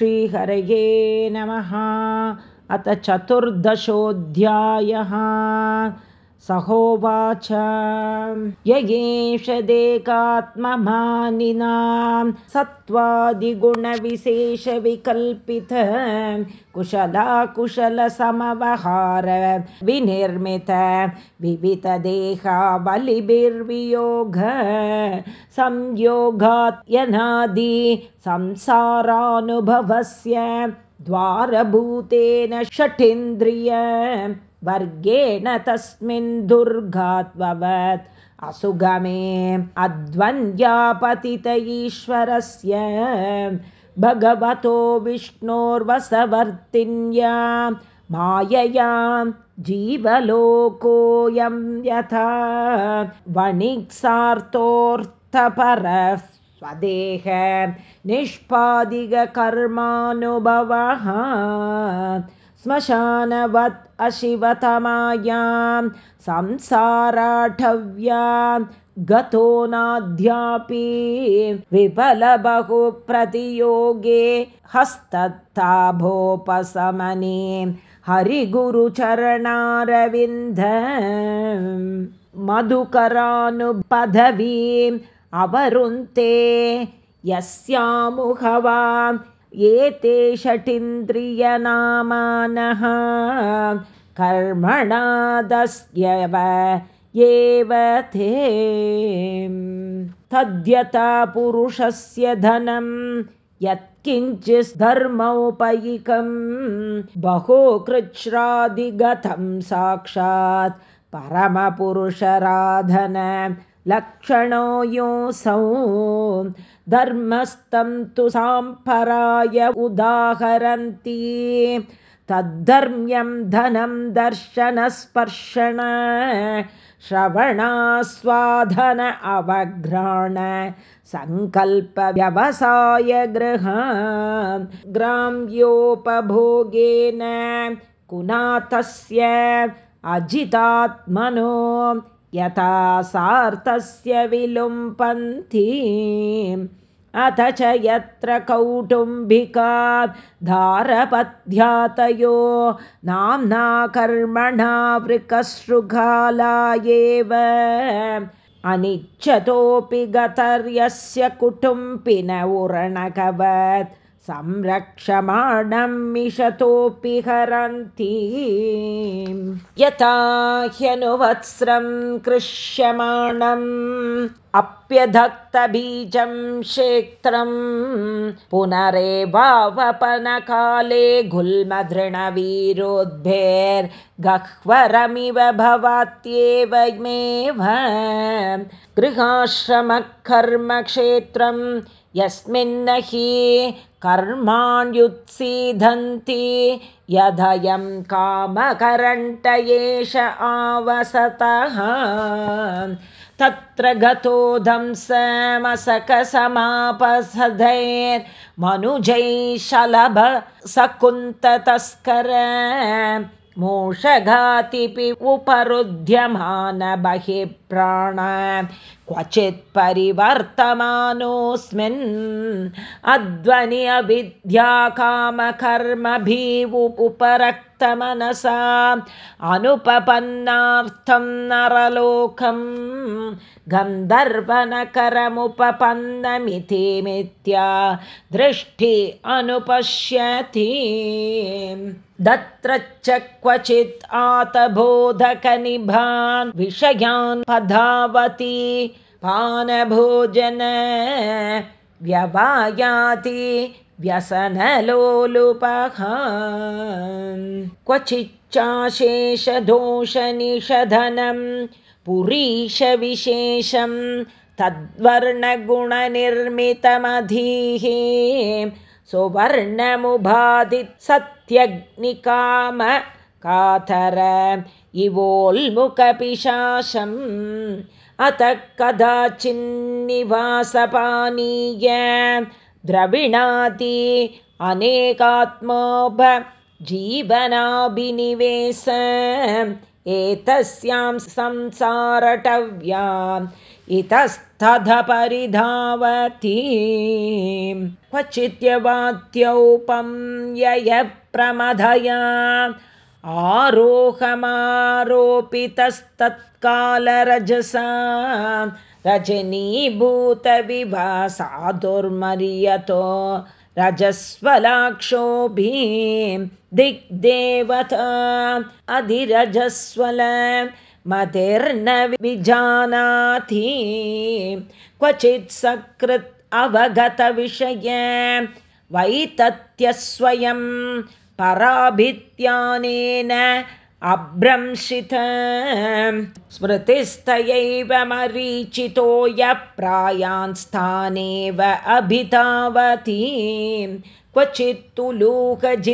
श्रीहरये नमः। अथ चतुर्दशोऽध्यायः सहोवाच। य एष देकात्ममानिनां सत्त्वादिगुणविशेषविकल्पित कुशलाकुशलसमवहार विनिर्मित विविधदेहा बलिभिर्वियोग संयोगात्यनादि संसारानुभवस्य द्वारभूतेन षठिन्द्रिय वर्गेण तस्मिन् दुर्गात्ववत्। असुगमे अद्वन्द्यापतित ईश्वरस्य भगवतो विष्णोर्वसवर्तिन्या मायया जीवलोकोऽयं यथा वणिक्सार्थोऽर्थपरः स्वदेह निष्पादिककर्मानुभवः श्मशानवत् अशिवतमायां संसाराढव्या गतो नाद्यापि विफलबहुप्रतियोगे हस्तत्ताभोपशमने हरिगुरुचरणारविन्द मधुकरानुपदवीम् अवरुन्ते यस्यामुहवाम् एते षटिन्द्रियनामानः कर्मणादस्यव एव ते। तद्यथा पुरुषस्य धनं यत्किञ्चिद्धर्मोपैकं बहो कृच्छ्रादिगतं साक्षात् परमपुरुषराधन लक्षणो योऽसौ। धर्मस्तं तु साम्पराय उदाहरन्ति। तद्धर्म्यं धनं दर्शनस्पर्शण श्रवणास्वाधन अवघ्राण सङ्कल्पव्यवसायगृह ग्राम्योपभोगेन कुनातस्य अजितात्मनो यथा सार्थस्य विलुम्पन्ति अथ च यत्र कौटुम्बिका धारपद्ध्यातयो नाम्ना कर्मणा वृकसृगाला एव अनिच्छतोऽपि गतर्यस्य कुटुम्बिन उरणकवत् संरक्षमाणं मिषतोऽपि हरन्ति यथा ह्यनुवत्स्रं कृष्यमाणम् अप्यधक्तबीजं क्षेत्रं पुनरेवावपनकाले गुल्मधृणवीरोद्भेर्गह्वरमिव भवत्येवमेव गृहाश्रमकर्मक्षेत्रं यस्मिन्न हि कर्माण्युत्सीदन्ति यदयं कामकरण्ट एष आवसतः। तत्र गतो शलभ सकुन्ततस्कर मोषघातिपि उपरुध्यमान बहिः प्राण क्वचित् परिवर्तमानोऽस्मिन् अध्वनि अविद्याकामकर्मभिः उपरक्तमनसा अनुपपन्नार्थं नरलोकं गन्धर्वनकरमुपपन्नमिति मिथ्या दृष्टि अनुपश्यति दत्र च क्वचित् आतबोधकनिभान् विषयान् पधावति पानभोजन व्यवायाति व्यसनलोलुपः क्वचिच्चाशेषदोषनिषधनं पुरीशविशेषं तद्वर्णगुणनिर्मितमधीः सुवर्णमुभादित्सत्यग्निकाम कातर इवोल्मुखपिशाशम्। अत कदाचिन्निवासपानीय द्रविणाति अनेकात्मोभ जीवनाभिनिवेश। एतस्यां संसारटव्याम् इतस्तथ परिधावति क्वचित्यवात्यौपं ययप्रमधया आरोहमारोपितस्तत्कालरजसा। रजनीभूतविभासा दुर्मर्यतो रजस्वलाक्षोभीं दिग्देवता। अधिरजस्वल मतिर्न विजानाति क्वचित् सकृत् अवगतविषय वैतत्यस्वयं पराभित्यानेन अभ्रंशित। स्मृतिस्तयैव मरीचितो यः प्रायान्स्थानेव अभितावती क्वचित्तु लोकजिल्लीस्वनवत्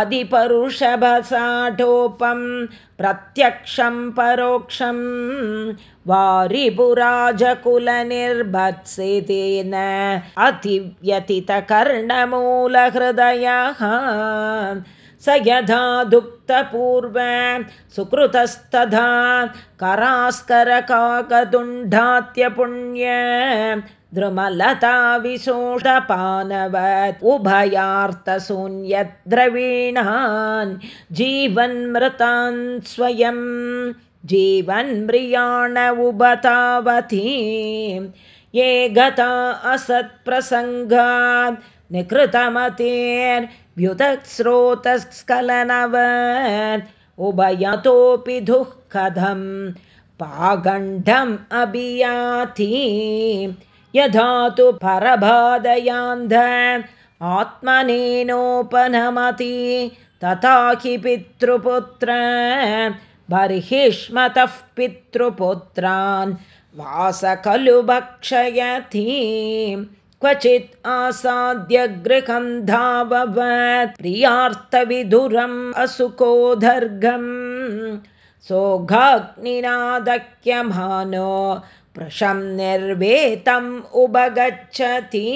अधिपरुषभसाढोपं प्रत्यक्षं परोक्षं वारिपुराजकुलनिर्भत्सितेन अतिव्यतितकर्णमूलहृदयः। स यथा दुक्तपूर्व सुकृतस्तथा करास्करकाकदुण्डात्यपुण्य द्रुमलता विशोषपानवत् उभयार्थशून्यद्रवीणान् जीवन्मृतान् स्वयं जीवन्म्रियाण उभतावती ये गता असत्प्रसङ्गात् निकृतमतेर्व्युतस्रोतस्खलनवत्। उभयतोऽपि दुःखदं पागण्डम् अभियाति यथा तु परबाधयान्ध आत्मनेनोपनमति तथा हि पितृपुत्र बर्हिष्मतः पितृपुत्रान् वास खलु भक्षयति। क्वचित् आसाद्यगृहं धाववत् प्रियार्थविधुरम् असुकोदर्गं सोघाग्निनादक्यमानो प्रशं निर्वेतम् उपगच्छति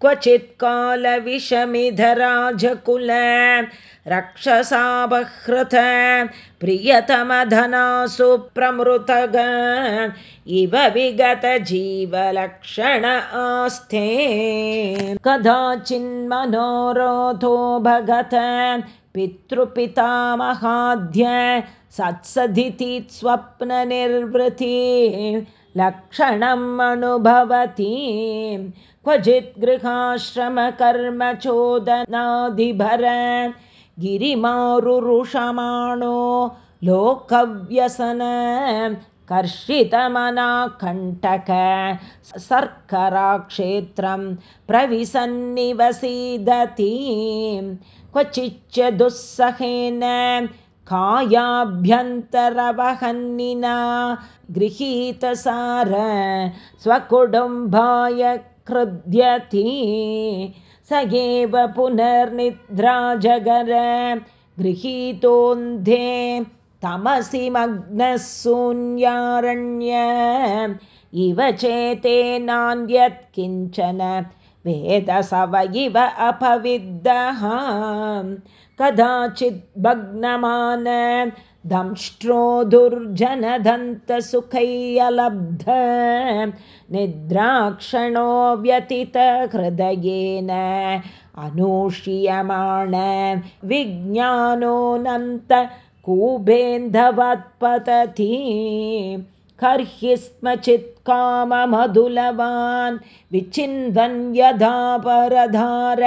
क्वचित् कालविषमिधराजकुल रक्षसापहृत प्रियतमधनासु प्रमृतग। इव विगतजीवलक्षण आस्थे। कदाचिन्मनोरोधो भगत पितृपितामहाद्य सत्सदिति स्वप्ननिर्वृति लक्षणम् अनुभवति क्वचित् गृहाश्रमकर्मचोदनाधिभर गिरिमारुरुषमाणो लोकव्यसन कर्षितमनाकण्टक सर्कराक्षेत्रं प्रविसन्निवसीदति। क्वचिच्च दुःसहेन कायाभ्यन्तरवहन्निना गृहीतसार स्वकुटुम्बाय क्रुध्यति स एव पुनर्निद्राजगर गृहीतोऽन्धे तमसि मग्नः शून्यारण्य इव चेते नान्यत् किञ्चन वेदसव इव अपविद्धः कदाचित् भग्नमान दंष्ट्रो दुर्जनदन्तसुखैयलब्ध निद्राक्षणो व्यतितहृदयेन अनूष्यमाण विज्ञानोऽनन्त कुबेन्धवत्पतति कर्हि स्म चित्काममधुलवान् विचिन्वन् यदा परधार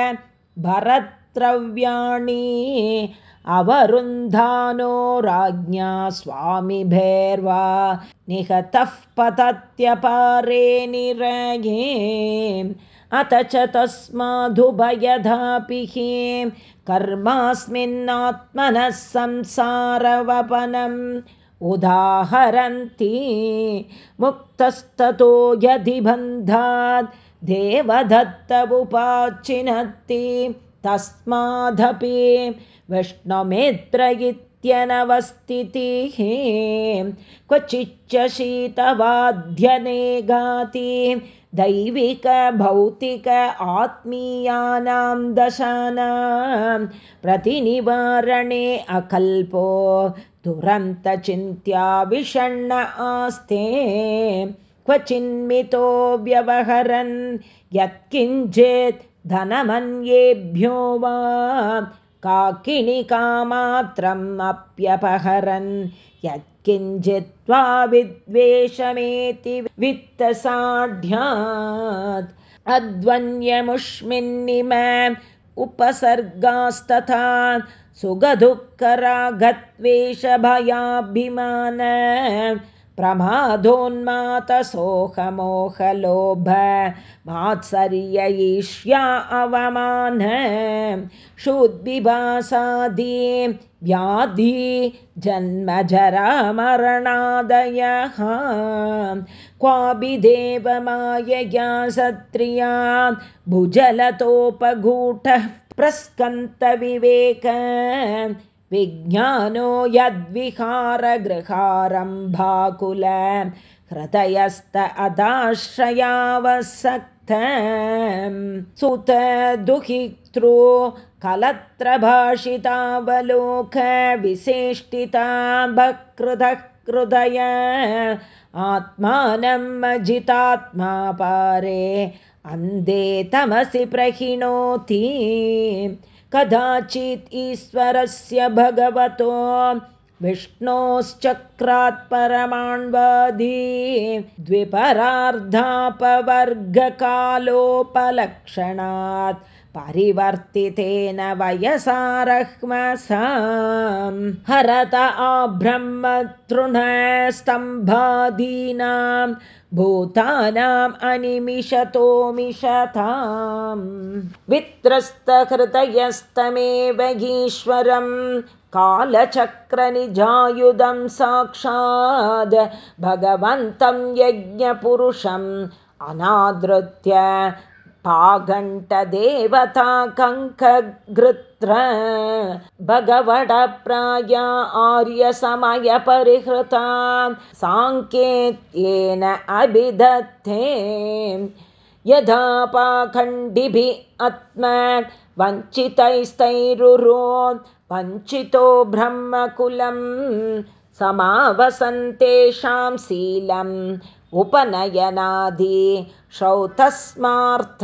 भरत्रव्याणि अवरुन्धानो राज्ञा स्वामिभैर्वा निहतः पतत्यपारे निरये। अथ च तस्मादुभयधापि कर्मास्मिन्नात्मनः संसारवपनम् उदाहरन्ति। मुक्तस्ततो यदि बन्धात् देवदत्तमुपाचिनत्ति तस्मादपि विष्णुमित्र नित्यनवस्थितिः क्वचिच्च शीतवाध्यने गाति दैविकभौतिक आत्मीयानां दशानां प्रतिनिवारणे अकल्पो दुरन्तचिन्त्या विषण्ण आस्ते क्वचिन्मितो व्यवहरन् यत्किञ्चित् धनमन्येभ्यो वा काकिणिकामात्रम् अप्यपहरन्। यत्किञ्चित्वा विद्वेषमेति वित्तसाढ्यात्। अध्वन्यमुष्मिन्निम उपसर्गास्तथा सुखदुःखरागत्वेषभयाभिमान प्रमादोन्मातसोहमोहलोभ मात्सर्य ईष्या अवमान शुद्विभासादि व्याधि जन्मजरामरणादयः। क्वापि देवमायया सत्रिया भुजलतोपगूढः प्रस्कन्तविवेक विज्ञानो यद्विहारगृहारम्भाकुल हृदयस्त अदाश्रयावसक्त। सुत दुहितृ हृदय आत्मानम् अजितात्मा पारे अन्धे तमसि प्रहिणोति कदाचित् ईश्वरस्य भगवतो विष्णोश्चक्रात् परमाण्वादी द्विपरार्धापवर्गकालोपलक्षणात् परिवर्तितेन वयसारह्मसा हरत आब्रह्मतृणस्तम्भादीनां भूतानाम् अनिमिषतोमिषताम्। वित्रस्तहृदयस्तमेव ईश्वरं कालचक्रनिजायुधं साक्षाद् भगवन्तं यज्ञपुरुषम्। अनादृत्य पाघण्टदेवता कङ्कघृत्र भगवडप्राया आर्यसमयपरिहृता साङ्केत्येन अभिदत्ते। यदा पाखण्डिभिः आत्म वञ्चितैस्तैरुरो वञ्चितो ब्रह्मकुलं समावसन्तेषां शीलम् उपनयनादि श्रौतस्मार्थ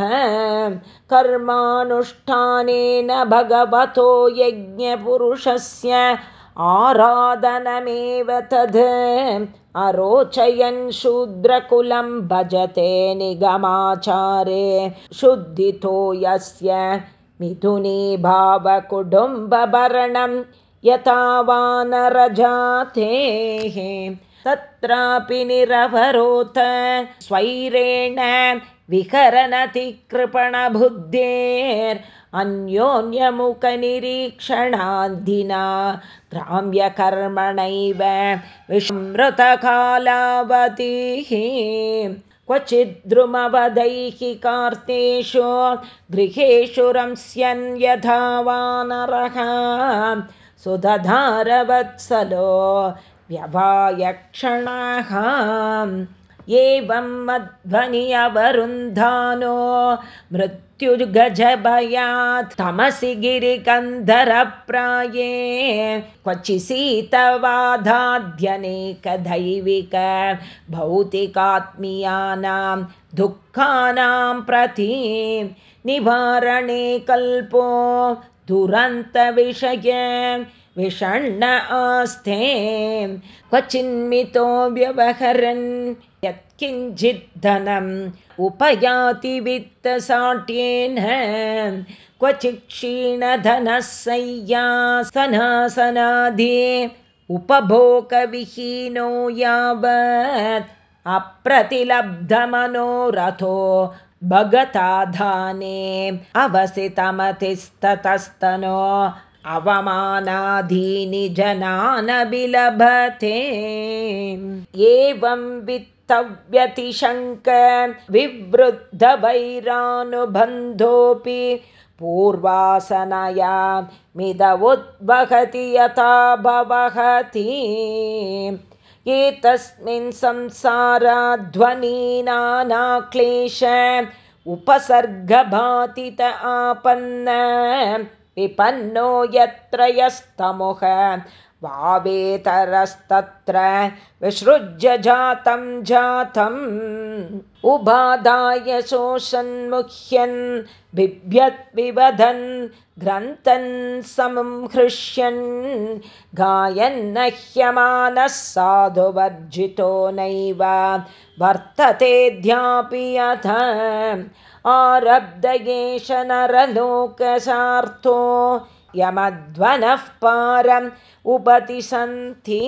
कर्मानुष्ठानेन भगवतो यज्ञपुरुषस्य आराधनमेव तद्। अरोचयन् शूद्रकुलं भजते निगमाचारे। शुद्धितो यस्य मिथुनी भावकुटुम्बभरणं यथा वानरजातेः तत्रापि निरवरोत स्वैरेण विकरनतिकृपणबुद्धेर् ग्राम्यकर्मणैव विस्मृतकालावतिः क्वचिद्रुमवदैहिकार्तेषु गृहेषु रंस्यन् यथा वानरः सुदधारवत्सलो व्यवायक्षणः। एवं मध्वनि अवरुन्धानो मृत्युगजभयात् तमसि गिरिकन्धरप्राये क्वचि शीतवादाद्यनेकदैविक भौतिकात्मीयानां दुःखानां प्रति निवारणे कल्पो दुरन्तविषय विषण्ण आस्ते क्वचिन्मितो व्यवहरन् यत्किञ्चिद्धनम् उपयाति वित्तसाट्येन क्वचित् क्षीणधनः सय्यासनासनादि उपभोगविहीनो यावत् अप्रतिलब्धमनोरथो भगता धाने अवसितमतिस्ततस्तनो अवमानाधीनि जनानभिलभते एवं वित्तव्यतिशङ्क विवृद्धवैरानुबन्धोऽपि पूर्वासनया मिद उद्वहति यथा भवहति। एतस्मिन् संसाराध्वनीनानाक्लेश उपसर्गभातित आपन्न विपन्नो यत्र यस्तमुह वावेतरस्तत्र विसृज्य जातं जातम्। उबादाय शोषन्मुह्यन् बिभ्यद्विवदन् ग्रन्थन् संहृष्यन् गायन्नह्यमानः साधुवर्जितो नैव वर्ततेऽध्यापि यथ आरब्ध एष नरलोकसार्थो यमध्वनः पारम् उपतिशन्ति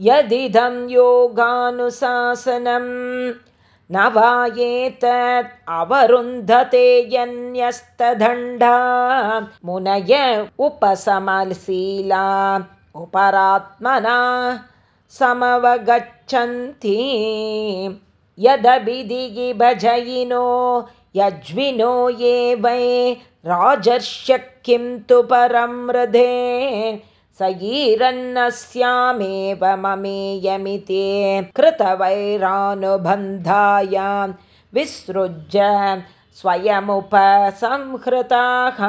यदिदं योगानुशासनं न वा एतत् अवरुन्धते यन्यस्तदण्डा मुनय उपसमशीला उपरात्मना समवगच्छन्ति यदभिधिगिभजयिनो यज्विनो ये वै राजर्ष्य किं तु परं हृदे स ईरन्नस्यामेव ममेयमिते कृतवैरानुबन्धायां विसृज्य स्वयमुपसंहृताः।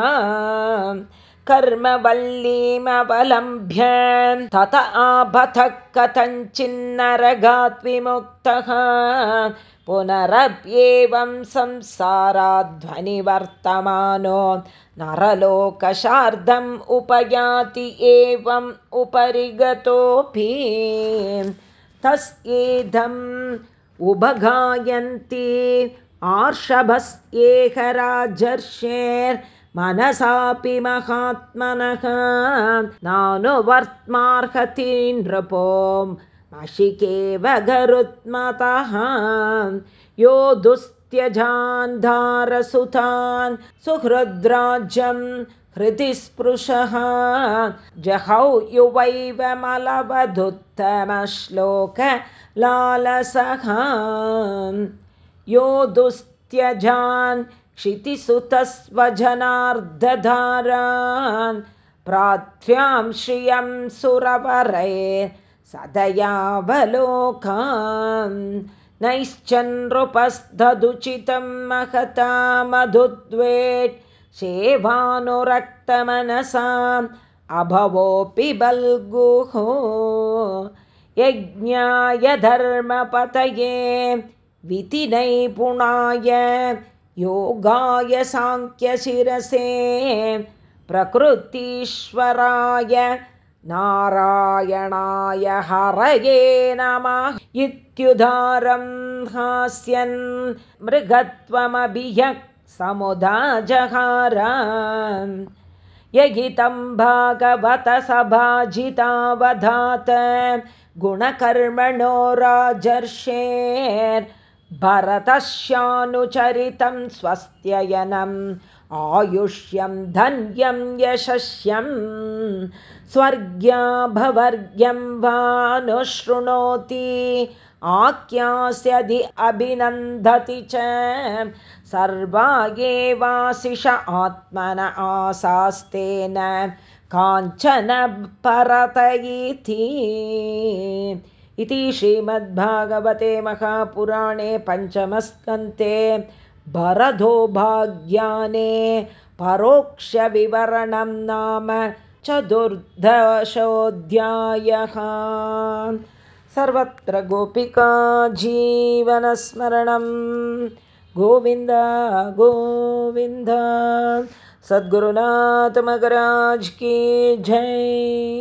कर्मवल्लीमवलम्भ्य तत आभतः कथञ्चिन्नरगात् विमुक्तः पुनरप्येवं संसाराध्वनिवर्तमानो नरलोकशार्धम् उपयाति एवम् उपरि गतोऽपि तस्येदम् उभगायन्ति आर्षभस्येहराजर्षेर्मनसापि महात्मनः नानुवर्त्मार्हति नृपो मशिकेव गरुत्मतः यो दुस्त्यजान्धारसुतान् सुहृद्राज्यं हृदिस्पृशः जहौ युवैव मलवधुत्तमश्लोकलालसः। यो दुस्त्यजान् क्षितिसुतस्वजनार्धधारान् प्रार्थ्यां श्रियं सुरवरे सदयावलोकान् नैश्चन्नृपस्तदुचितं महता मधुद्वेट् सेवानुरक्तमनसाम् अभवोऽपि बल्गुः यज्ञाय धर्मपतये विधिनैपुणाय योगाय साङ्ख्यशिरसे प्रकृतीश्वराय नारायणाय हरये नमः। इत्युदारं हास्यन् मृगत्वमभियः समुदाजहार यहितं भागवत सभाजितावधात गुणकर्मणो राजर्षेर्भरतस्यानुचरितं स्वस्त्ययनम् आयुष्यं धन्यं यशस्यं स्वर्ग्याभवर्ग्यं वानुशृणोति आख्यास्यदि अभिनन्दति च सर्वा एवाशिष आत्मन आसास्तेन काञ्चन परत इति श्रीमद्भागवते महापुराणे पञ्चमस्कन्ते भरधोभाग्याने परोक्षविवरणं नाम चतुर्दशोऽध्यायः। सर्वत्र गोपिका जीवनस्मरणं। गोविन्द गोविन्द। सद्गुरुनाथमगराज की जय